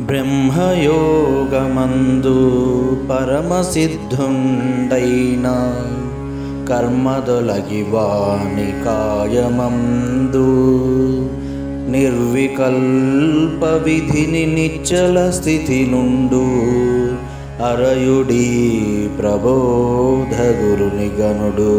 బ్రహ్మయోగమందు పరమసిద్ధుండైన కర్మదొలగివాని కాయమందు నిర్వికల్ప విధిని నిచ్చల స్థితి నుండు అరయుడి ప్రబోధ గురుని గనుడు